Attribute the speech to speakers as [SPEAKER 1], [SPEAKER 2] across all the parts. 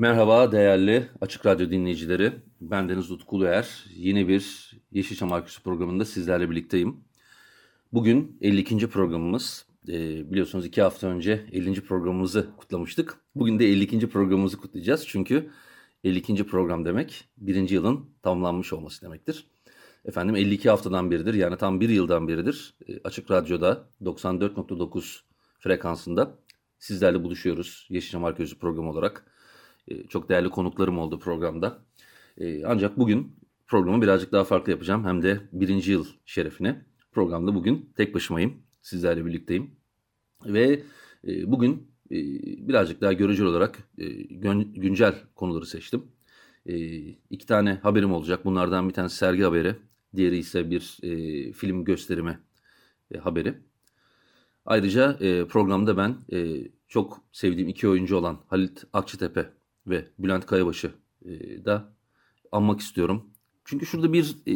[SPEAKER 1] Merhaba değerli Açık Radyo dinleyicileri. Ben Deniz Utku Uluer. Yeni bir Yeşilçam Arküsü programında sizlerle birlikteyim. Bugün 52. programımız. Ee, biliyorsunuz iki hafta önce 50. programımızı kutlamıştık. Bugün de 52. programımızı kutlayacağız. Çünkü 52. program demek birinci yılın tamamlanmış olması demektir. Efendim 52 haftadan beridir yani tam bir yıldan beridir e, Açık Radyo'da 94.9 frekansında sizlerle buluşuyoruz. Yeşilçam Arkeolojisi programı olarak. E, çok değerli konuklarım oldu programda. E, ancak bugün programı birazcık daha farklı yapacağım. Hem de birinci yıl şerefine. Programda bugün tek başımayım. Sizlerle birlikteyim. Ve bugün birazcık daha görücü olarak güncel konuları seçtim. İki tane haberim olacak. Bunlardan bir tanesi sergi haberi. Diğeri ise bir e, film gösterimi e, haberi. Ayrıca e, programda ben e, çok sevdiğim iki oyuncu olan Halit Akçatepe ve Bülent Kayabaş'ı e, da anmak istiyorum. Çünkü şurada bir e,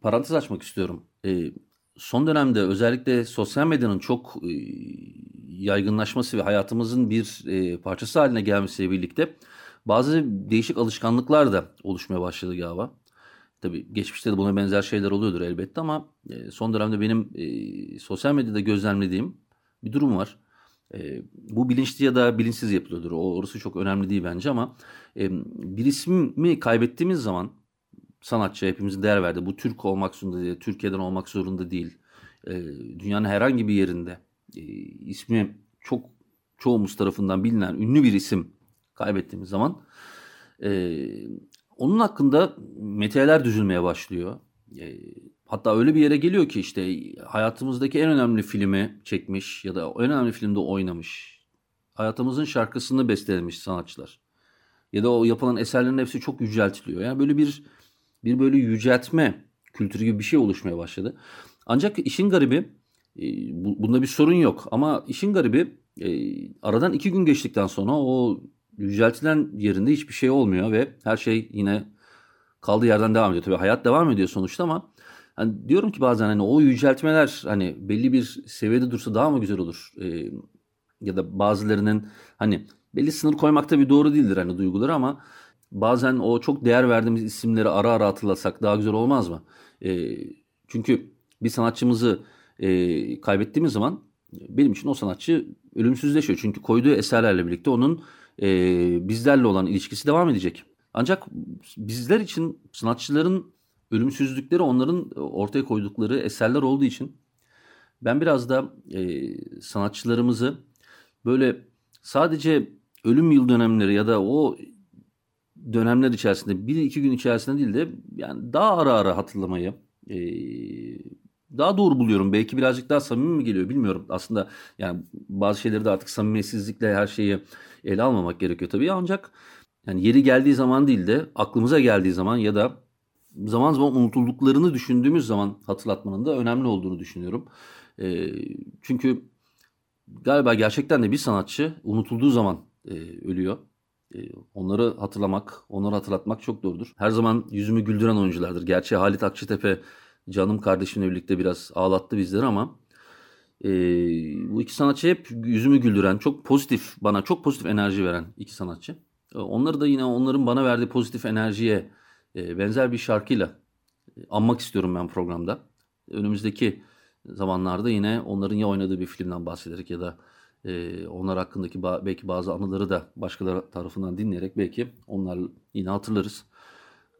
[SPEAKER 1] parantez açmak istiyorum. E, son dönemde özellikle sosyal medyanın çok e, yaygınlaşması ve hayatımızın bir e, parçası haline gelmesiyle birlikte bazı değişik alışkanlıklar da oluşmaya başladı galiba. Tabii geçmişte de buna benzer şeyler oluyordur elbette ama e, son dönemde benim e, sosyal medyada gözlemlediğim bir durum var. E, bu bilinçli ya da bilinçsiz yapılıyordur. O orası çok önemli değil bence ama e, bir ismi kaybettiğimiz zaman sanatçı hepimizin değer verdi. Bu Türk olmak zorunda değil, Türkiye'den olmak zorunda değil. E, dünyanın herhangi bir yerinde e, ismi çok çoğumuz tarafından bilinen ünlü bir isim kaybettiğimiz zaman e, onun hakkında meteler düzülmeye başlıyor. E, hatta öyle bir yere geliyor ki işte hayatımızdaki en önemli filmi çekmiş ya da en önemli filmde oynamış. Hayatımızın şarkısını bestelemiş sanatçılar. Ya da o yapılan eserlerin hepsi çok yüceltiliyor. Yani böyle bir bir böyle yüceltme kültürü gibi bir şey oluşmaya başladı. Ancak işin garibi e, bunda bir sorun yok ama işin garibi e, aradan iki gün geçtikten sonra o yüceltilen yerinde hiçbir şey olmuyor ve her şey yine kaldığı yerden devam ediyor. Tabii hayat devam ediyor sonuçta ama hani diyorum ki bazen hani o yüceltmeler hani belli bir seviyede dursa daha mı güzel olur? Ee, ya da bazılarının hani belli sınır koymak bir doğru değildir hani duyguları ama bazen o çok değer verdiğimiz isimleri ara ara hatırlasak daha güzel olmaz mı? Ee, çünkü bir sanatçımızı e, kaybettiğimiz zaman benim için o sanatçı ölümsüzleşiyor. Çünkü koyduğu eserlerle birlikte onun e, bizlerle olan ilişkisi devam edecek. Ancak bizler için sanatçıların ölümsüzlükleri onların ortaya koydukları eserler olduğu için ben biraz da e, sanatçılarımızı böyle sadece ölüm yıl dönemleri ya da o dönemler içerisinde bir iki gün içerisinde değil de yani daha ara ara hatırlamayı e, daha doğru buluyorum. Belki birazcık daha samimi mi geliyor bilmiyorum. Aslında yani bazı şeyleri de artık samimiyetsizlikle her şeyi ele almamak gerekiyor tabii. Ancak yani yeri geldiği zaman değil de aklımıza geldiği zaman ya da zaman zaman unutulduklarını düşündüğümüz zaman hatırlatmanın da önemli olduğunu düşünüyorum. E, çünkü galiba gerçekten de bir sanatçı unutulduğu zaman e, ölüyor. E, onları hatırlamak, onları hatırlatmak çok doğrudur. Her zaman yüzümü güldüren oyunculardır. Gerçi Halit Akçatepe canım kardeşimle birlikte biraz ağlattı bizleri ama e, bu iki sanatçı hep yüzümü güldüren, çok pozitif, bana çok pozitif enerji veren iki sanatçı. E, onları da yine onların bana verdiği pozitif enerjiye e, benzer bir şarkıyla e, anmak istiyorum ben programda. Önümüzdeki zamanlarda yine onların ya oynadığı bir filmden bahsederek ya da e, onlar hakkındaki belki bazı anıları da başkaları tarafından dinleyerek belki onlar yine hatırlarız.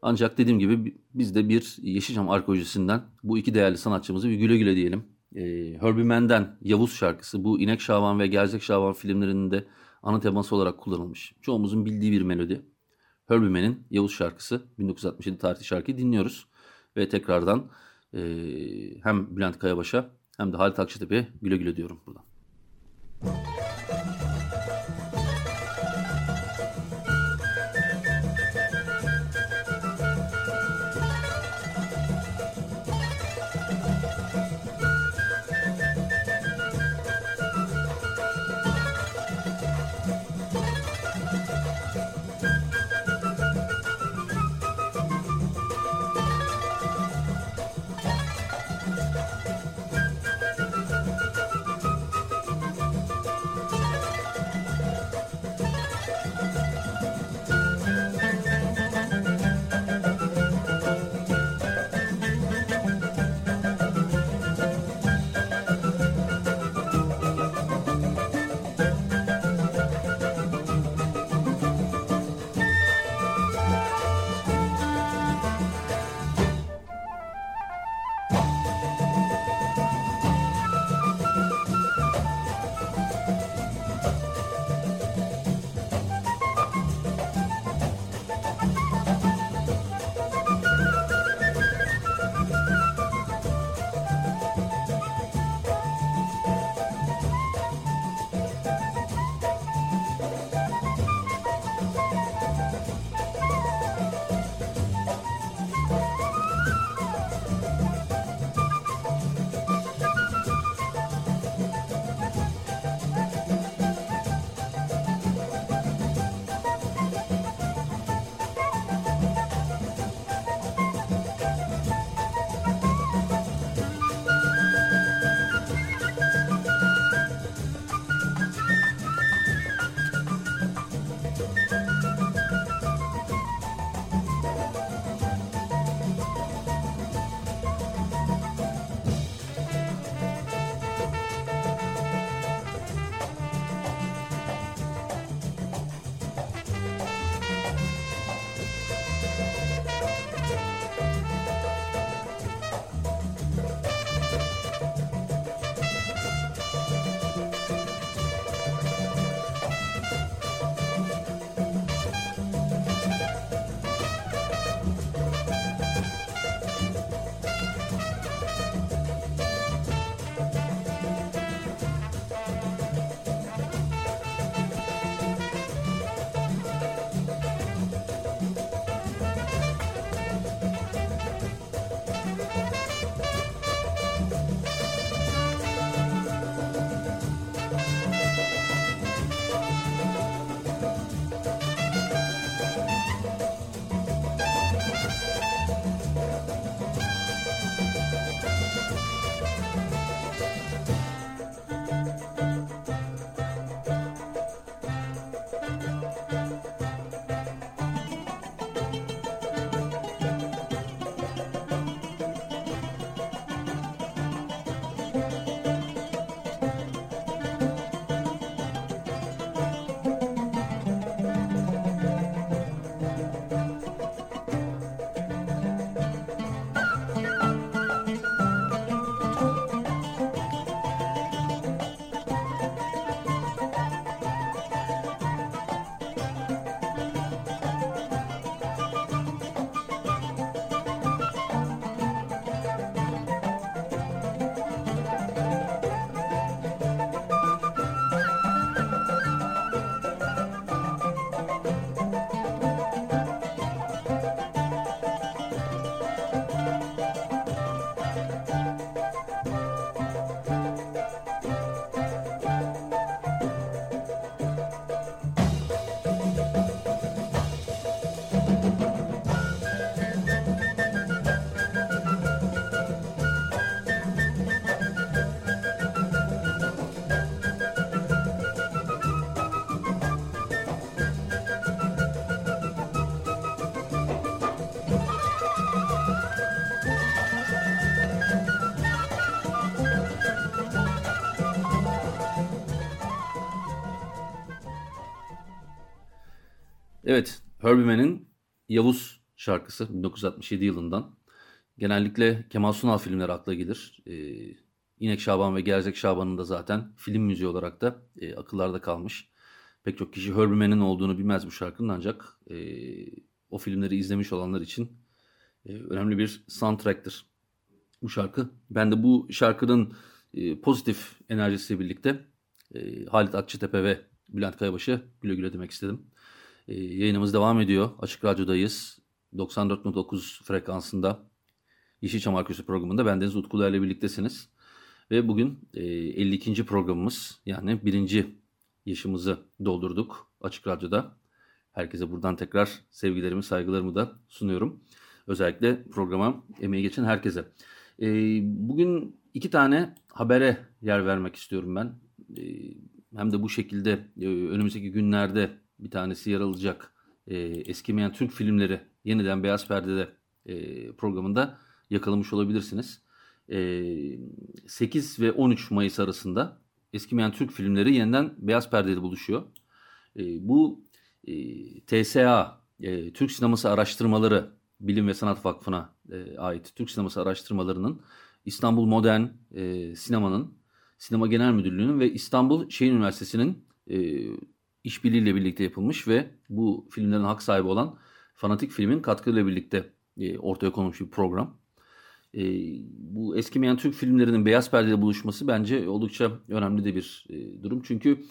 [SPEAKER 1] Ancak dediğim gibi biz de bir Yeşilçam arkeolojisinden bu iki değerli sanatçımızı bir güle güle diyelim. Ee, Herbie Mann'den Yavuz şarkısı bu İnek Şaban ve Gerzek Şaban filmlerinde ana teması olarak kullanılmış. Çoğumuzun bildiği bir melodi. Herbie Yavuz şarkısı 1967 tarihli şarkıyı dinliyoruz. Ve tekrardan e, hem Bülent Kayabaş'a hem de Halit Akçatepe'ye güle güle diyorum buradan. Evet, Herbie Man'in Yavuz şarkısı 1967 yılından. Genellikle Kemal Sunal filmleri akla gelir. Ee, İnek Şaban ve Gerzek Şaban'ın da zaten film müziği olarak da e, akıllarda kalmış. Pek çok kişi Herbie Man'in olduğunu bilmez bu şarkının ancak e, o filmleri izlemiş olanlar için e, önemli bir soundtrack'tır bu şarkı. Ben de bu şarkının e, pozitif enerjisiyle birlikte e, Halit Akçıtepe ve Bülent Kayabaş'a güle güle demek istedim. E, yayınımız devam ediyor. Açık Radyo'dayız. 94.9 frekansında Yeşilçam Arkası programında bendeniz Utku ile birliktesiniz. Ve bugün e, 52. programımız yani birinci yaşımızı doldurduk Açık Radyo'da. Herkese buradan tekrar sevgilerimi, saygılarımı da sunuyorum. Özellikle programa emeği geçen herkese. E, bugün iki tane habere yer vermek istiyorum ben. E, hem de bu şekilde e, önümüzdeki günlerde bir tanesi yer alacak e, eskimeyen Türk filmleri yeniden Beyaz Perde'de e, programında yakalamış olabilirsiniz. E, 8 ve 13 Mayıs arasında eskimeyen Türk filmleri yeniden Beyaz Perde'de buluşuyor. E, bu e, TSA, e, Türk Sineması Araştırmaları Bilim ve Sanat Vakfı'na e, ait Türk Sineması Araştırmaları'nın İstanbul Modern e, Sinema'nın Sinema Genel Müdürlüğü'nün ve İstanbul Şehir Üniversitesi'nin e, işbirliğiyle birlikte yapılmış ve bu filmlerin hak sahibi olan Fanatik Film'in katkılarıyla birlikte e, ortaya konmuş bir program. E, bu eskimeyen Türk filmlerinin beyaz perdede buluşması bence oldukça önemli de bir e, durum. Çünkü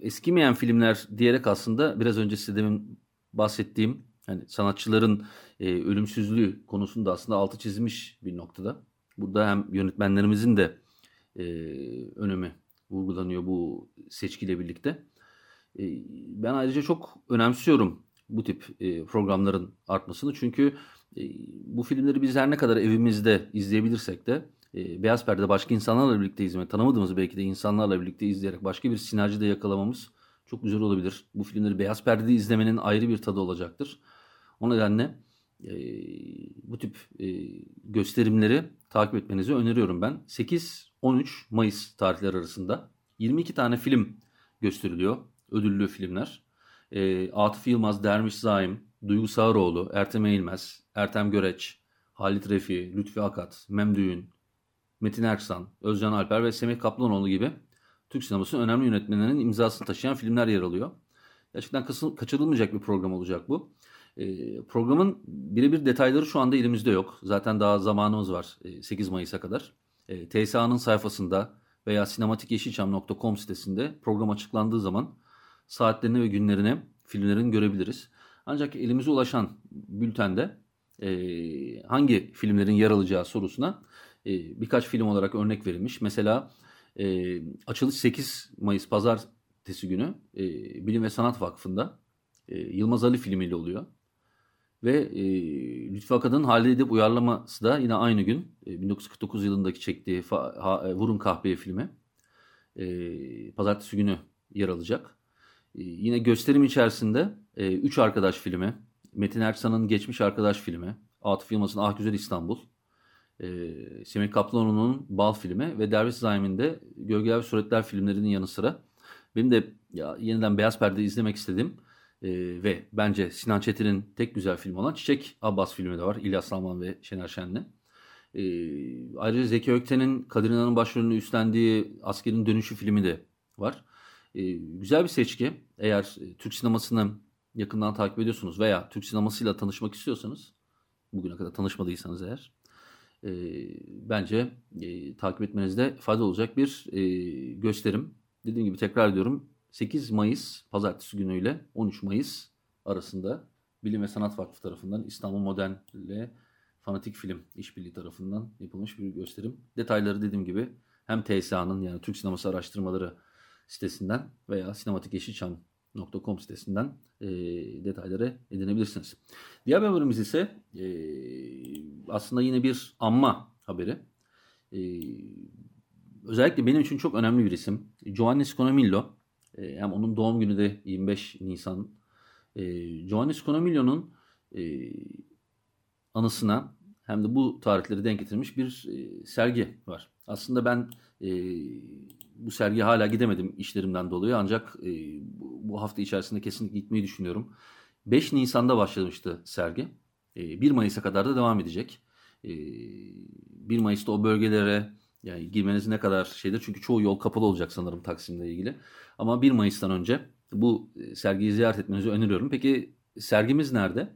[SPEAKER 1] eskimeyen filmler diyerek aslında biraz önce size demin bahsettiğim yani sanatçıların e, ölümsüzlüğü konusunda aslında altı çizilmiş bir noktada. Burada hem yönetmenlerimizin de e, önemi vurgulanıyor bu seçkiyle birlikte. E, ben ayrıca çok önemsiyorum bu tip e, programların artmasını. Çünkü e, bu filmleri biz her ne kadar evimizde izleyebilirsek de e, Beyaz Perde'de başka insanlarla birlikte izlemek, tanımadığımız belki de insanlarla birlikte izleyerek başka bir sinerji de yakalamamız çok güzel olabilir. Bu filmleri Beyaz Perde'de izlemenin ayrı bir tadı olacaktır. O nedenle e, bu tip gösterimleri takip etmenizi öneriyorum ben. 8-13 Mayıs tarihleri arasında 22 tane film gösteriliyor. Ödüllü filmler. E, Atıf Yılmaz, Dermiş Zaim, Duygu Sağıroğlu, Ertem Eğilmez, Ertem Göreç, Halit Refi, Lütfi Akat, Memdüğün, Metin Erksan, Özcan Alper ve Semih Kaplanoğlu gibi Türk sinemasının önemli yönetmenlerinin imzasını taşıyan filmler yer alıyor. Gerçekten kaçırılmayacak bir program olacak bu. E, programın birebir detayları şu anda elimizde yok. Zaten daha zamanımız var e, 8 Mayıs'a kadar. E, TSA'nın sayfasında veya sinematikyeşilçam.com sitesinde program açıklandığı zaman saatlerini ve günlerini filmlerin görebiliriz. Ancak elimize ulaşan bültende e, hangi filmlerin yer alacağı sorusuna e, birkaç film olarak örnek verilmiş. Mesela e, açılış 8 Mayıs Pazartesi günü e, Bilim ve Sanat Vakfı'nda e, Yılmaz Ali filmiyle oluyor. Ve e, Lütfü Akad'ın Halide Edip uyarlaması da yine aynı gün e, 1949 yılındaki çektiği fa, ha, e, Vurun Kahpeye filmi e, pazartesi günü yer alacak. E, yine gösterim içerisinde e, Üç Arkadaş filmi, Metin Erksan'ın Geçmiş Arkadaş filmi, Atıf Yılmaz'ın Ah Güzel İstanbul, e, Semih Kaplanoğlu'nun Bal filmi ve Derviş Zaim'in de Gölgeler ve Suretler filmlerinin yanı sıra benim de ya, yeniden Beyaz Perde izlemek istedim e, ve bence Sinan Çetin'in tek güzel filmi olan Çiçek Abbas filmi de var. İlyas Salman ve Şener Şen'le. E, ayrıca Zeki Ökten'in Kadir İnan'ın başrolünü üstlendiği Askerin Dönüşü filmi de var. E, güzel bir seçki. Eğer e, Türk sinemasını yakından takip ediyorsunuz veya Türk sinemasıyla tanışmak istiyorsanız, bugüne kadar tanışmadıysanız eğer, e, bence e, takip etmenizde fayda olacak bir e, gösterim. Dediğim gibi tekrar ediyorum 8 Mayıs pazartesi günüyle 13 Mayıs arasında Bilim ve Sanat Vakfı tarafından İstanbul Modern ile Fanatik Film İşbirliği tarafından yapılmış bir gösterim. Detayları dediğim gibi hem TSA'nın yani Türk Sineması Araştırmaları sitesinden veya sinematikyeşilçam.com sitesinden e, detayları edinebilirsiniz. Diğer haberimiz ise e, aslında yine bir anma haberi. E, özellikle benim için çok önemli bir isim. Giovanni Sconomillo e, hem onun doğum günü de 25 Nisan. E, Giovanni Sconomiglio'nun e, anısına hem de bu tarihleri denk getirmiş bir e, sergi var. Aslında ben e, bu sergiye hala gidemedim işlerimden dolayı ancak e, bu, hafta içerisinde kesinlikle gitmeyi düşünüyorum. 5 Nisan'da başlamıştı sergi. E, 1 Mayıs'a kadar da devam edecek. E, 1 Mayıs'ta o bölgelere yani girmeniz ne kadar şeydir çünkü çoğu yol kapalı olacak sanırım Taksim'le ilgili. Ama 1 Mayıs'tan önce bu e, sergiyi ziyaret etmenizi öneriyorum. Peki sergimiz nerede?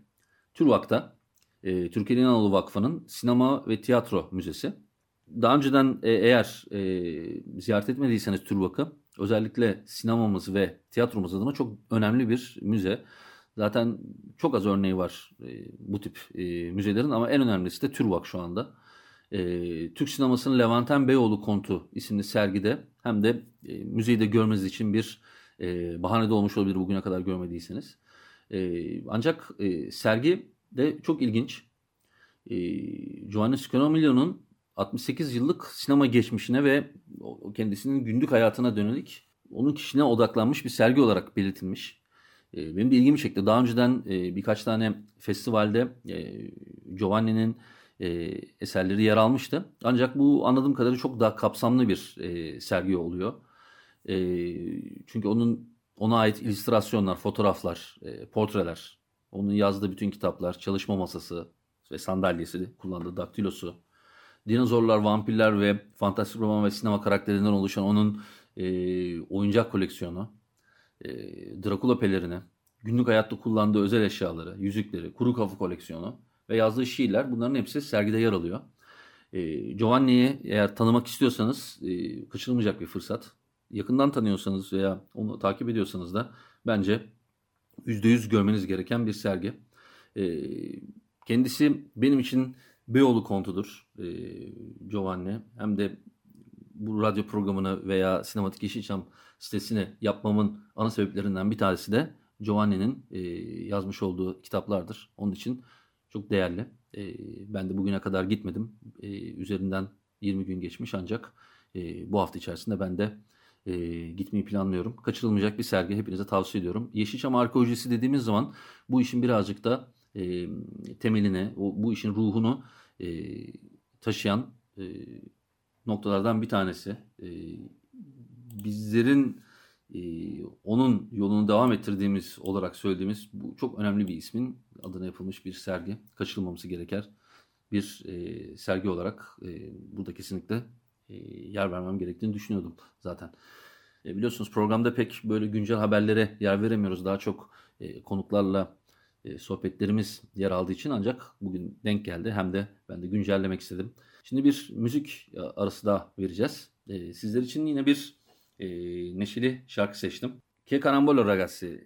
[SPEAKER 1] TÜRVAK'ta. E, Türkiye İnanoğlu Vakfı'nın Sinema ve Tiyatro Müzesi. Daha önceden e, eğer e, ziyaret etmediyseniz TÜRVAK'ı özellikle sinemamız ve tiyatromuz adına çok önemli bir müze. Zaten çok az örneği var e, bu tip e, müzelerin ama en önemlisi de TÜRVAK şu anda. E, Türk sinemasının Levanten Beyoğlu Kontu isimli sergide hem de e, müzeyi de görmeniz için bir e, bahane de olmuş olabilir bugüne kadar görmediyseniz. E, ancak e, sergi de çok ilginç. E, Giovanni Sconomiglio'nun 68 yıllık sinema geçmişine ve kendisinin günlük hayatına dönelik onun kişiliğine odaklanmış bir sergi olarak belirtilmiş. E, benim de ilgimi çekti. Daha önceden e, birkaç tane festivalde e, Giovanni'nin eserleri yer almıştı. Ancak bu anladığım kadarıyla çok daha kapsamlı bir sergi oluyor. Çünkü onun ona ait illüstrasyonlar, fotoğraflar, portreler, onun yazdığı bütün kitaplar, çalışma masası ve sandalyesi, kullandığı daktilosu, dinozorlar, vampirler ve fantastik roman ve sinema karakterlerinden oluşan onun oyuncak koleksiyonu, e, Dracula pelerini, günlük hayatta kullandığı özel eşyaları, yüzükleri, kuru kafa koleksiyonu ve yazdığı şiirler bunların hepsi sergide yer alıyor. E, Giovanni'yi eğer tanımak istiyorsanız e, kaçırılmayacak bir fırsat. Yakından tanıyorsanız veya onu takip ediyorsanız da bence %100 görmeniz gereken bir sergi. E, kendisi benim için Beyoğlu kontudur e, Giovanni. Hem de bu radyo programını veya Sinematik Yeşilçam sitesini yapmamın ana sebeplerinden bir tanesi de Giovanni'nin e, yazmış olduğu kitaplardır. Onun için çok değerli. E, ben de bugüne kadar gitmedim. E, üzerinden 20 gün geçmiş ancak e, bu hafta içerisinde ben de e, gitmeyi planlıyorum. Kaçırılmayacak bir sergi hepinize tavsiye ediyorum. Yeşilçam arkeolojisi dediğimiz zaman bu işin birazcık da e, temeline, o, bu işin ruhunu e, taşıyan e, noktalardan bir tanesi. E, bizlerin e, onun yolunu devam ettirdiğimiz olarak söylediğimiz bu çok önemli bir ismin adına yapılmış bir sergi. Kaçırılmaması gereken bir e, sergi olarak e, burada kesinlikle e, yer vermem gerektiğini düşünüyordum zaten. E, biliyorsunuz programda pek böyle güncel haberlere yer veremiyoruz. Daha çok e, konuklarla e, sohbetlerimiz yer aldığı için ancak bugün denk geldi. Hem de ben de güncellemek istedim. Şimdi bir müzik e, arası daha vereceğiz. E, sizler için yine bir e, neşeli şarkı seçtim. Che Carambolo Ragazzi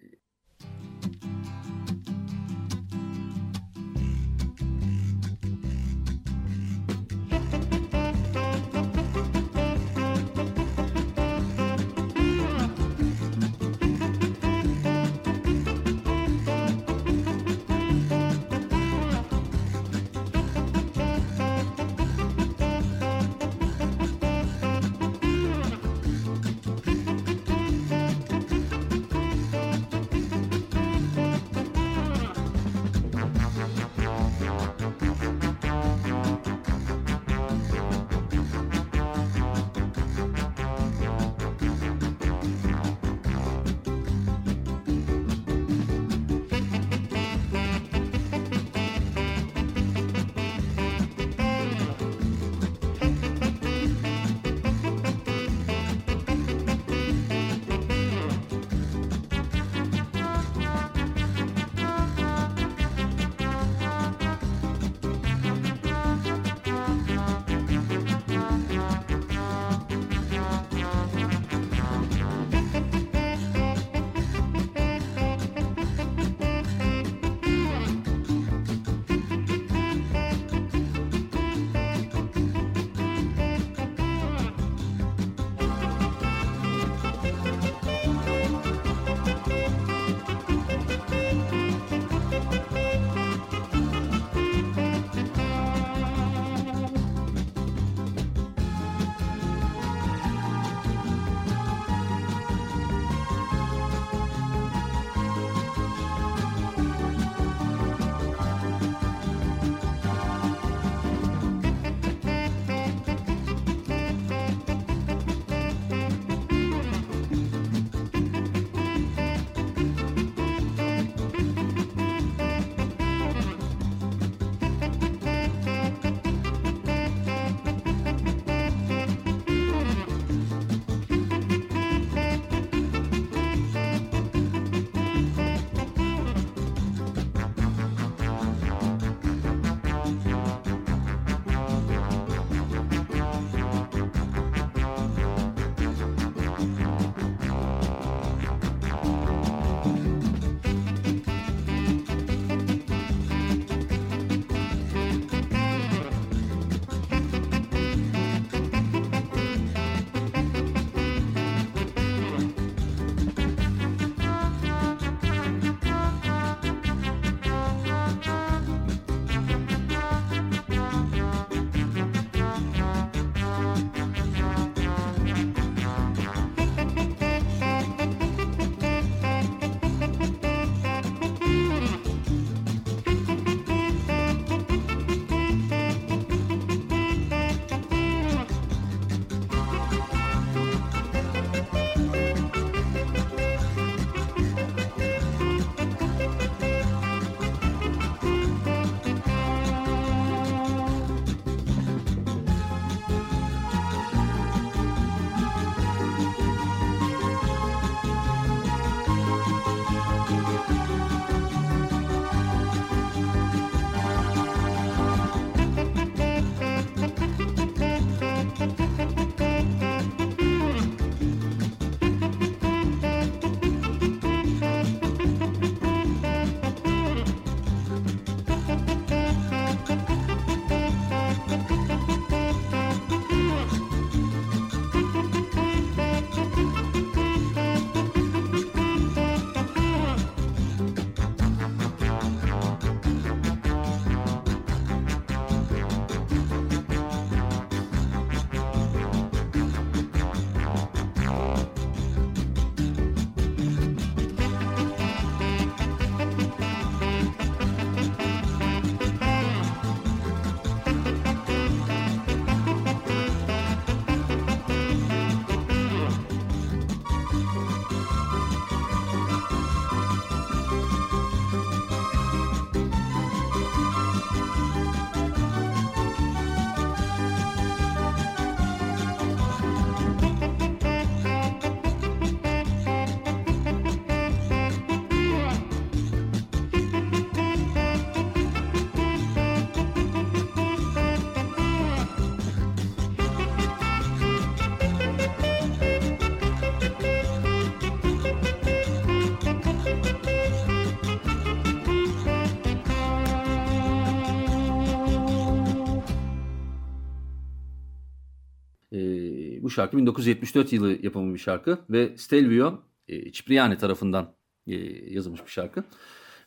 [SPEAKER 1] şarkı 1974 yılı yapımı bir şarkı ve Stelvio e, Cipriani tarafından e, yazılmış bir şarkı.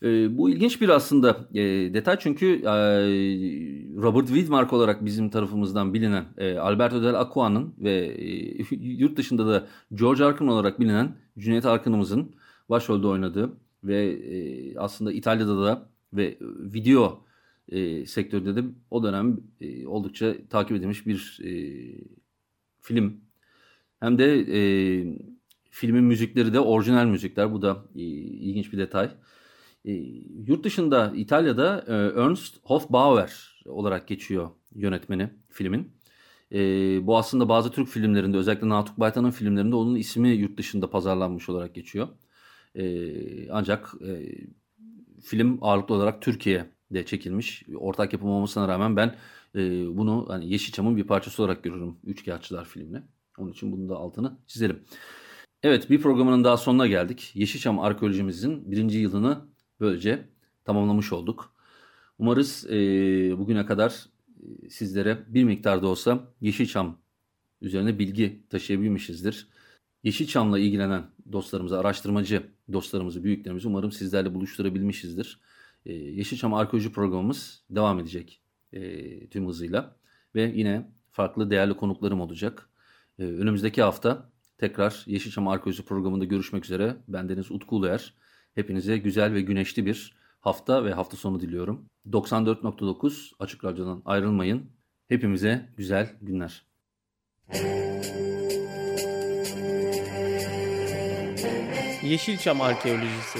[SPEAKER 1] E, bu ilginç bir aslında e, detay çünkü e, Robert Widmark olarak bizim tarafımızdan bilinen e, Alberto Del Acqua'nın ve e, yurt dışında da George Arkın olarak bilinen Cüneyt Arkın'ımızın başrolde oynadığı ve e, aslında İtalya'da da ve video e, sektörde de o dönem e, oldukça takip edilmiş bir e, film. Hem de e, filmin müzikleri de orijinal müzikler. Bu da e, ilginç bir detay. E, yurt dışında İtalya'da e, Ernst Hofbauer olarak geçiyor yönetmeni filmin. E, bu aslında bazı Türk filmlerinde özellikle Natuk Baytan'ın filmlerinde onun ismi yurt dışında pazarlanmış olarak geçiyor. E, ancak e, film ağırlıklı olarak Türkiye'de çekilmiş. Ortak yapım olmasına rağmen ben e, bunu hani Yeşilçam'ın bir parçası olarak görürüm Üçkağıtçılar filmini. Onun için bunun da altını çizelim. Evet bir programının daha sonuna geldik. Yeşilçam arkeolojimizin birinci yılını böylece tamamlamış olduk. Umarız e, bugüne kadar e, sizlere bir miktar da olsa Yeşilçam üzerine bilgi taşıyabilmişizdir. Yeşilçam'la ilgilenen dostlarımızı, araştırmacı dostlarımızı, büyüklerimizi umarım sizlerle buluşturabilmişizdir. Ee, Yeşilçam Arkeoloji programımız devam edecek e, tüm hızıyla ve yine farklı değerli konuklarım olacak. Ee, önümüzdeki hafta tekrar Yeşilçam Arkeoloji programında görüşmek üzere. Ben Deniz Utku Uluer. Hepinize güzel ve güneşli bir hafta ve hafta sonu diliyorum. 94.9 Açık Radyo'dan ayrılmayın. Hepimize güzel günler.
[SPEAKER 2] Yeşilçam Arkeolojisi